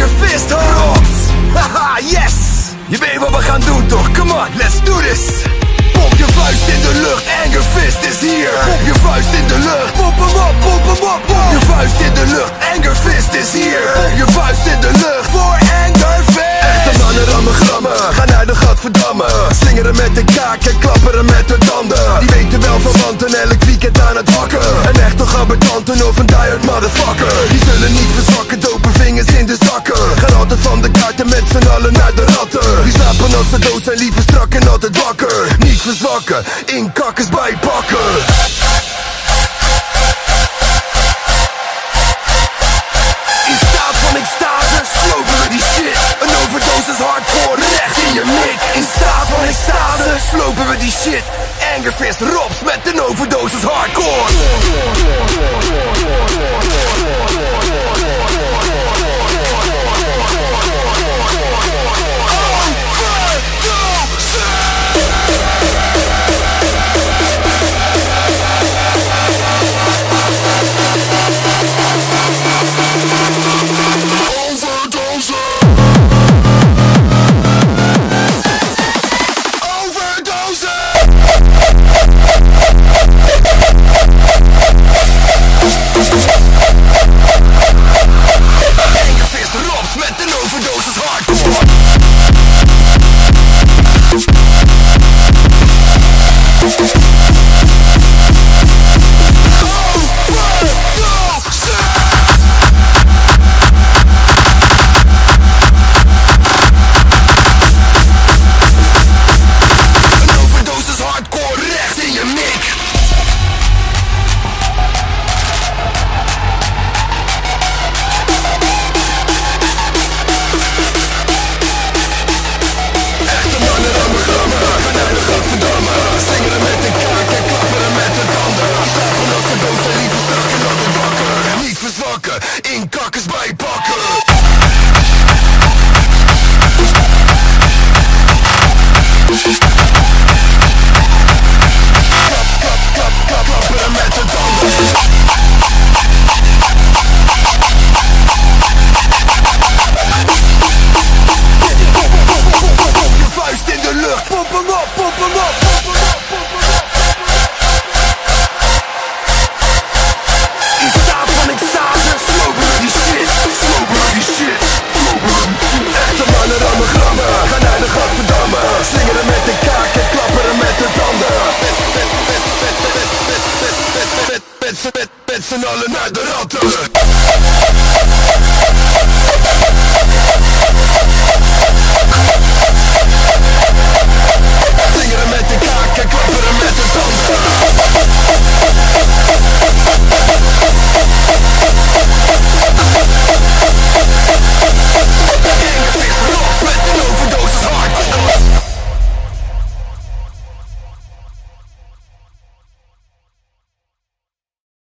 your fist, hoor. Haha, yes! Je weet wat we gaan doen toch? Come on, let's do this! Pop je vuist in de lucht, anger fist is hier. Pop je vuist in de lucht, pop hem op, pop hem op. Pop je vuist in de lucht, anger fist is hier. Pop je vuist in de lucht voor anger fist. Echte mannen rammen grammen, ga naar de gat verdammen. Slingeren met de kaak en klapperen met de tanden. Die weten wel van wanten, elk weekend aan het wakken. Een echte gabbertanten of een diehard motherfucker. Die zullen niet verzwakken, dopen vingers in de. ze dood zijn liever strak en altijd wakker. Niet verzwakken, bij bijpakken. In staat van extase, slopen we die shit. Een overdosis hardcore recht in je mik. In staat van extase, slopen we die shit. Angerfist, robs met een overdosis hardcore In carcass. Arsenalen är där ute